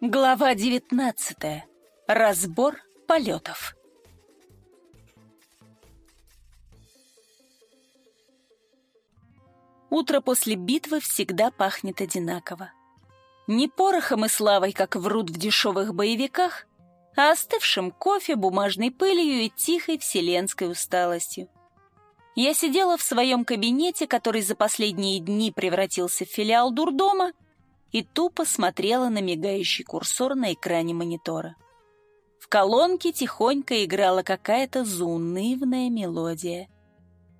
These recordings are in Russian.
Глава девятнадцатая. Разбор полетов. Утро после битвы всегда пахнет одинаково. Не порохом и славой, как врут в дешевых боевиках, а остывшим кофе, бумажной пылью и тихой вселенской усталостью. Я сидела в своем кабинете, который за последние дни превратился в филиал дурдома, и тупо смотрела на мигающий курсор на экране монитора. В колонке тихонько играла какая-то заунывная мелодия.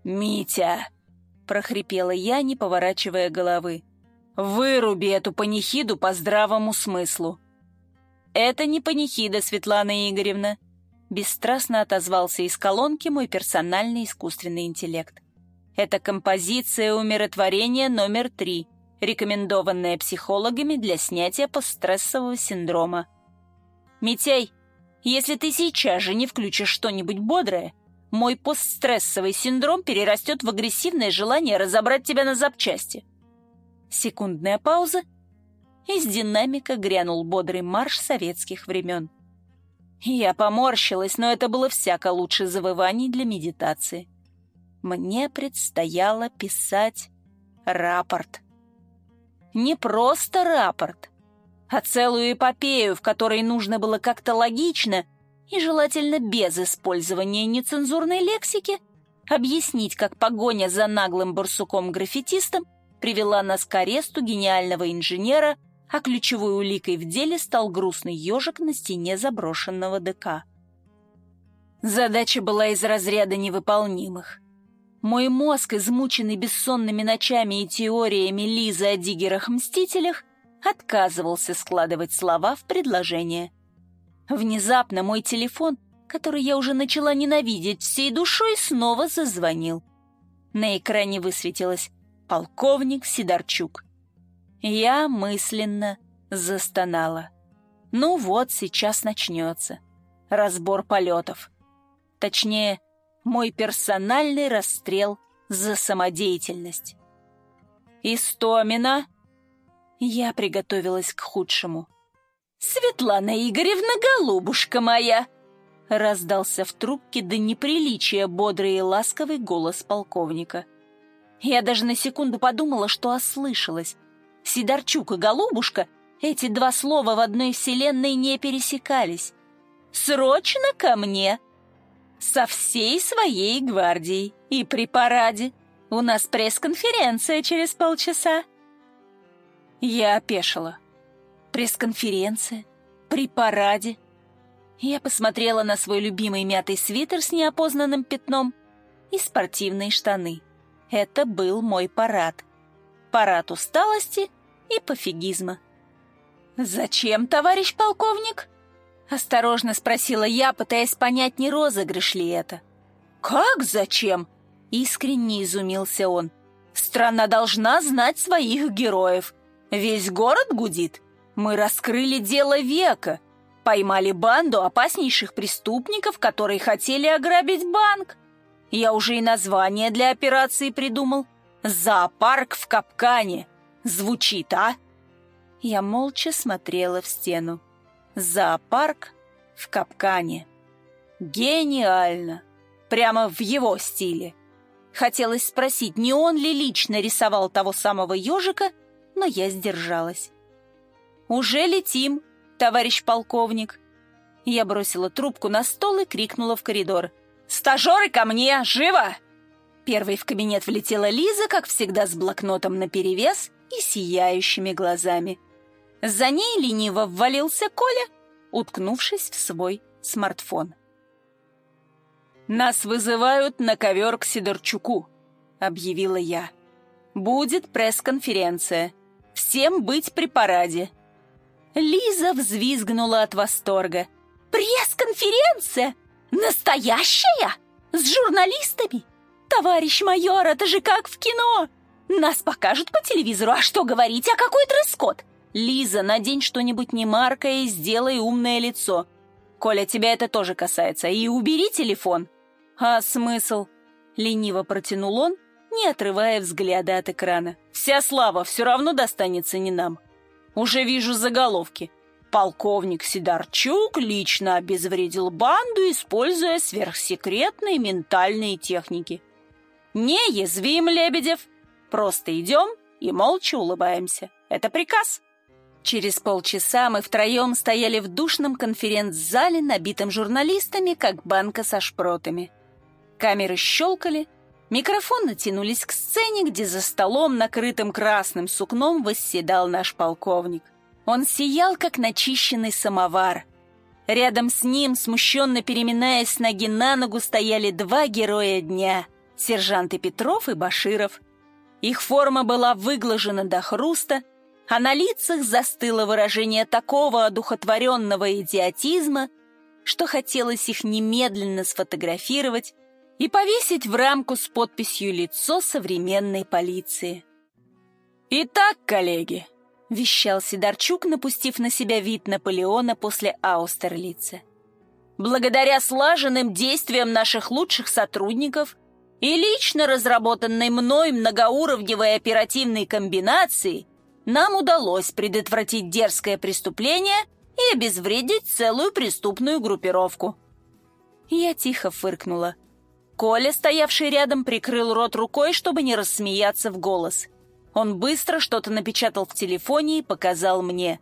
«Митя!» — прохрипела я, не поворачивая головы. «Выруби эту панихиду по здравому смыслу!» «Это не панихида, Светлана Игоревна», — бесстрастно отозвался из колонки мой персональный искусственный интеллект. «Это композиция умиротворения номер три, рекомендованная психологами для снятия постстрессового синдрома. Митяй, если ты сейчас же не включишь что-нибудь бодрое, мой постстрессовый синдром перерастет в агрессивное желание разобрать тебя на запчасти». Секундная пауза, из динамика грянул бодрый марш советских времен. Я поморщилась, но это было всяко лучше завываний для медитации. Мне предстояло писать рапорт. Не просто рапорт, а целую эпопею, в которой нужно было как-то логично и желательно без использования нецензурной лексики объяснить, как погоня за наглым барсуком-граффитистом привела нас к аресту гениального инженера а ключевой уликой в деле стал грустный ежик на стене заброшенного ДК. Задача была из разряда невыполнимых. Мой мозг, измученный бессонными ночами и теориями Лизы о диггерах-мстителях, отказывался складывать слова в предложение. Внезапно мой телефон, который я уже начала ненавидеть всей душой, снова зазвонил. На экране высветилось «Полковник Сидорчук». Я мысленно застонала. Ну вот, сейчас начнется. Разбор полетов. Точнее, мой персональный расстрел за самодеятельность. «Истомина!» Я приготовилась к худшему. «Светлана Игоревна, голубушка моя!» Раздался в трубке до неприличия бодрый и ласковый голос полковника. Я даже на секунду подумала, что ослышалась. Сидорчук и Голубушка, эти два слова в одной вселенной не пересекались. «Срочно ко мне!» «Со всей своей гвардией и при параде. У нас пресс-конференция через полчаса». Я опешила. «Пресс-конференция? При параде?» Я посмотрела на свой любимый мятый свитер с неопознанным пятном и спортивные штаны. Это был мой парад. Парад усталости и пофигизма. «Зачем, товарищ полковник?» — осторожно спросила я, пытаясь понять, не розыгрыш ли это. «Как зачем?» — искренне изумился он. «Страна должна знать своих героев. Весь город гудит. Мы раскрыли дело века. Поймали банду опаснейших преступников, которые хотели ограбить банк. Я уже и название для операции придумал. «Зоопарк в капкане». Звучит, а?» Я молча смотрела в стену. Зоопарк в капкане. Гениально! Прямо в его стиле. Хотелось спросить, не он ли лично рисовал того самого ежика, но я сдержалась. «Уже летим, товарищ полковник!» Я бросила трубку на стол и крикнула в коридор. «Стажеры ко мне! Живо!» Первой в кабинет влетела Лиза, как всегда, с блокнотом наперевес и сияющими глазами. За ней лениво ввалился Коля, уткнувшись в свой смартфон. «Нас вызывают на ковер к Сидорчуку», — объявила я. «Будет пресс-конференция. Всем быть при параде». Лиза взвизгнула от восторга. «Пресс-конференция? Настоящая? С журналистами? Товарищ майор, это же как в кино! Нас покажут по телевизору, а что говорить, а какой дресс-код? Лиза, надень что-нибудь немаркое и сделай умное лицо. Коля, тебя это тоже касается. И убери телефон. А смысл? Лениво протянул он, не отрывая взгляда от экрана. Вся слава все равно достанется не нам. Уже вижу заголовки. Полковник Сидорчук лично обезвредил банду, используя сверхсекретные ментальные техники. Не язвим, Лебедев. Просто идем и молча улыбаемся. Это приказ. Через полчаса мы втроем стояли в душном конференц-зале, набитом журналистами, как банка со шпротами. Камеры щелкали, микрофоны тянулись к сцене, где за столом, накрытым красным сукном, восседал наш полковник. Он сиял, как начищенный самовар. Рядом с ним, смущенно переминаясь с ноги на ногу, стояли два героя дня — сержанты Петров и Баширов. Их форма была выглажена до хруста, а на лицах застыло выражение такого одухотворенного идиотизма, что хотелось их немедленно сфотографировать и повесить в рамку с подписью «Лицо современной полиции». «Итак, коллеги», — вещал Сидорчук, напустив на себя вид Наполеона после Аустерлица. «Благодаря слаженным действиям наших лучших сотрудников и лично разработанной мной многоуровневой оперативной комбинации нам удалось предотвратить дерзкое преступление и обезвредить целую преступную группировку». Я тихо фыркнула. Коля, стоявший рядом, прикрыл рот рукой, чтобы не рассмеяться в голос — он быстро что-то напечатал в телефоне и показал мне.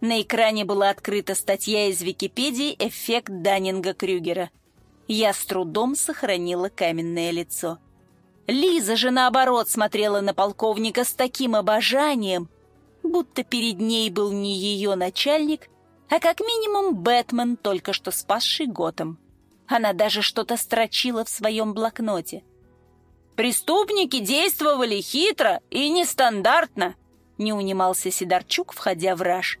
На экране была открыта статья из Википедии «Эффект Даннинга-Крюгера». Я с трудом сохранила каменное лицо. Лиза же, наоборот, смотрела на полковника с таким обожанием, будто перед ней был не ее начальник, а как минимум Бэтмен, только что спасший Готэм. Она даже что-то строчила в своем блокноте. Преступники действовали хитро и нестандартно, не унимался Сидорчук, входя в раж.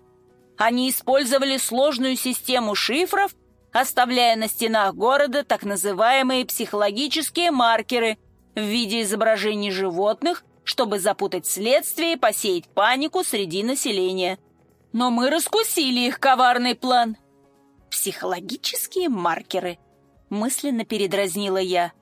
Они использовали сложную систему шифров, оставляя на стенах города так называемые психологические маркеры в виде изображений животных, чтобы запутать следствие и посеять панику среди населения. Но мы раскусили их коварный план. «Психологические маркеры», — мысленно передразнила я.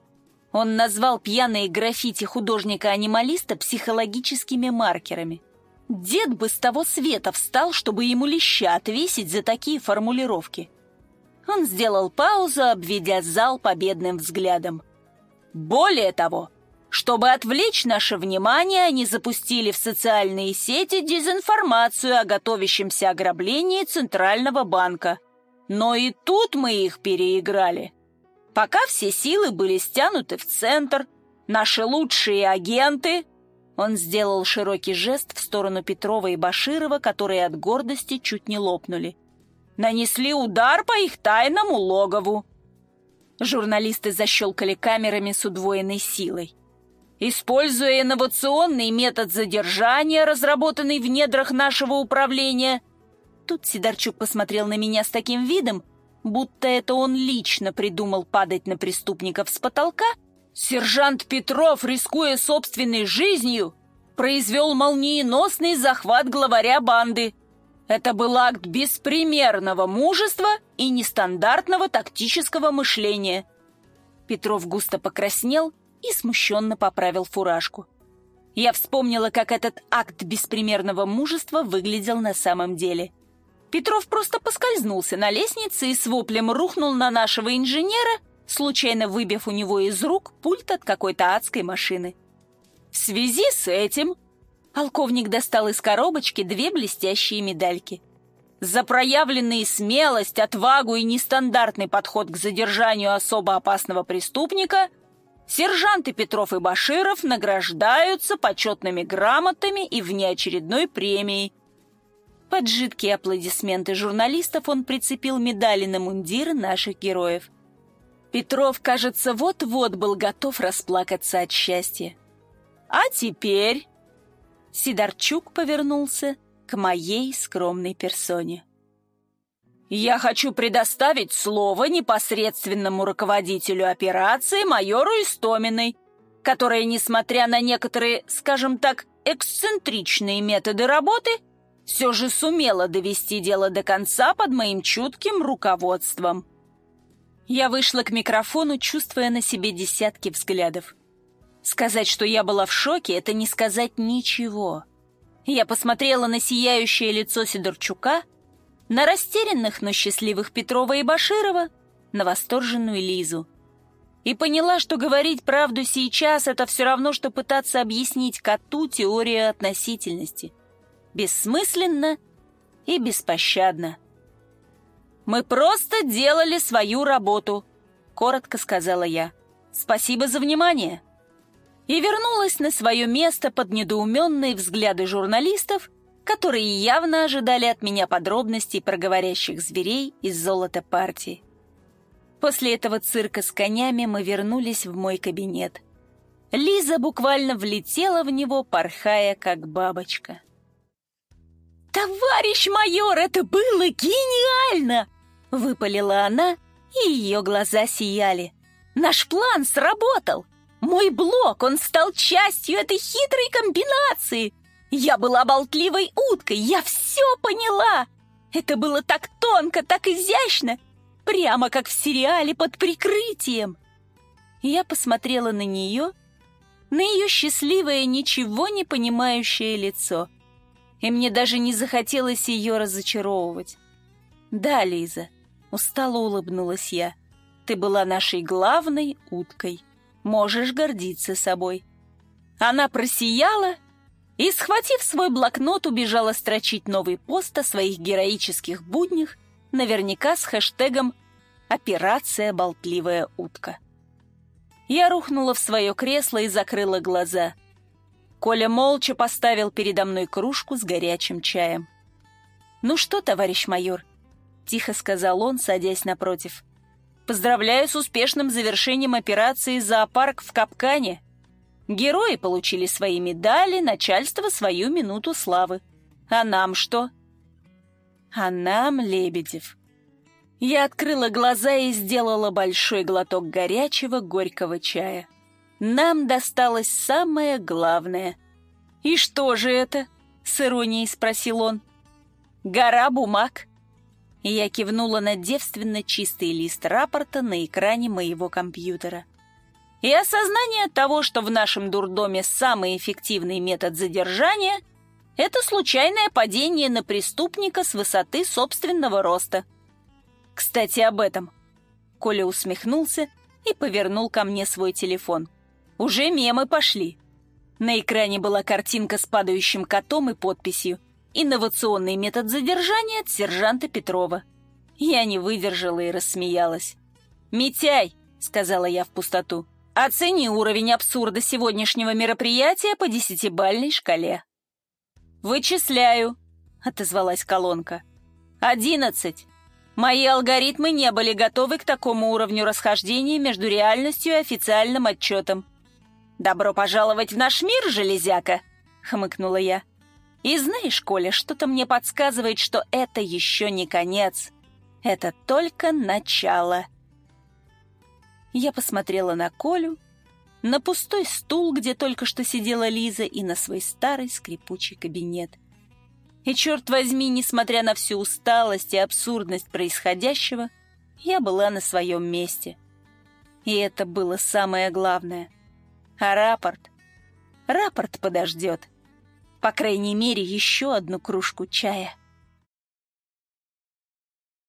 Он назвал пьяные граффити художника-анималиста психологическими маркерами. Дед бы с того света встал, чтобы ему леща отвесить за такие формулировки. Он сделал паузу, обведя зал победным взглядом. Более того, чтобы отвлечь наше внимание, они запустили в социальные сети дезинформацию о готовящемся ограблении Центрального банка. Но и тут мы их переиграли. Пока все силы были стянуты в центр, наши лучшие агенты... Он сделал широкий жест в сторону Петрова и Баширова, которые от гордости чуть не лопнули. Нанесли удар по их тайному логову. Журналисты защелкали камерами с удвоенной силой. Используя инновационный метод задержания, разработанный в недрах нашего управления, тут Сидорчук посмотрел на меня с таким видом, будто это он лично придумал падать на преступников с потолка, сержант Петров, рискуя собственной жизнью, произвел молниеносный захват главаря банды. Это был акт беспримерного мужества и нестандартного тактического мышления. Петров густо покраснел и смущенно поправил фуражку. Я вспомнила, как этот акт беспримерного мужества выглядел на самом деле – Петров просто поскользнулся на лестнице и с воплем рухнул на нашего инженера, случайно выбив у него из рук пульт от какой-то адской машины. В связи с этим полковник достал из коробочки две блестящие медальки. За проявленные смелость, отвагу и нестандартный подход к задержанию особо опасного преступника сержанты Петров и Баширов награждаются почетными грамотами и внеочередной премией – под жидкие аплодисменты журналистов он прицепил медали на мундиры наших героев. Петров, кажется, вот-вот был готов расплакаться от счастья. «А теперь...» Сидорчук повернулся к моей скромной персоне. «Я хочу предоставить слово непосредственному руководителю операции майору Истоминой, которая, несмотря на некоторые, скажем так, эксцентричные методы работы, все же сумела довести дело до конца под моим чутким руководством. Я вышла к микрофону, чувствуя на себе десятки взглядов. Сказать, что я была в шоке, это не сказать ничего. Я посмотрела на сияющее лицо Сидорчука, на растерянных, но счастливых Петрова и Баширова, на восторженную Лизу. И поняла, что говорить правду сейчас — это все равно, что пытаться объяснить коту теорию относительности. Бессмысленно и беспощадно. «Мы просто делали свою работу», — коротко сказала я. «Спасибо за внимание». И вернулась на свое место под недоуменные взгляды журналистов которые явно ожидали от меня подробностей про говорящих зверей из золота партии. После этого цирка с конями мы вернулись в мой кабинет. Лиза буквально влетела в него, порхая, как бабочка. «Товарищ майор, это было гениально!» — выпалила она, и ее глаза сияли. «Наш план сработал! Мой блок, он стал частью этой хитрой комбинации! Я была болтливой уткой, я все поняла. Это было так тонко, так изящно, прямо как в сериале под прикрытием. Я посмотрела на нее, на ее счастливое, ничего не понимающее лицо. И мне даже не захотелось ее разочаровывать. «Да, Лиза», — устало улыбнулась я, — «ты была нашей главной уткой. Можешь гордиться собой». Она просияла и, схватив свой блокнот, убежала строчить новый пост о своих героических буднях, наверняка с хэштегом «Операция болтливая утка». Я рухнула в свое кресло и закрыла глаза. Коля молча поставил передо мной кружку с горячим чаем. «Ну что, товарищ майор?» — тихо сказал он, садясь напротив. «Поздравляю с успешным завершением операции «Зоопарк в капкане». Герои получили свои медали, начальство свою минуту славы. А нам что? А нам, Лебедев. Я открыла глаза и сделала большой глоток горячего горького чая. Нам досталось самое главное. «И что же это?» — с иронией спросил он. «Гора бумаг». Я кивнула на девственно чистый лист рапорта на экране моего компьютера и осознание того, что в нашем дурдоме самый эффективный метод задержания – это случайное падение на преступника с высоты собственного роста. Кстати, об этом. Коля усмехнулся и повернул ко мне свой телефон. Уже мемы пошли. На экране была картинка с падающим котом и подписью «Инновационный метод задержания от сержанта Петрова». Я не выдержала и рассмеялась. «Митяй!» — сказала я в пустоту. Оцени уровень абсурда сегодняшнего мероприятия по десятибальной шкале. «Вычисляю», — отозвалась колонка. «Одиннадцать. Мои алгоритмы не были готовы к такому уровню расхождения между реальностью и официальным отчетом. «Добро пожаловать в наш мир, железяка!» — хмыкнула я. «И знаешь, Коля, что-то мне подсказывает, что это еще не конец. Это только начало». Я посмотрела на Колю, на пустой стул, где только что сидела Лиза, и на свой старый скрипучий кабинет. И, черт возьми, несмотря на всю усталость и абсурдность происходящего, я была на своем месте. И это было самое главное. А рапорт? Рапорт подождет. По крайней мере, еще одну кружку чая.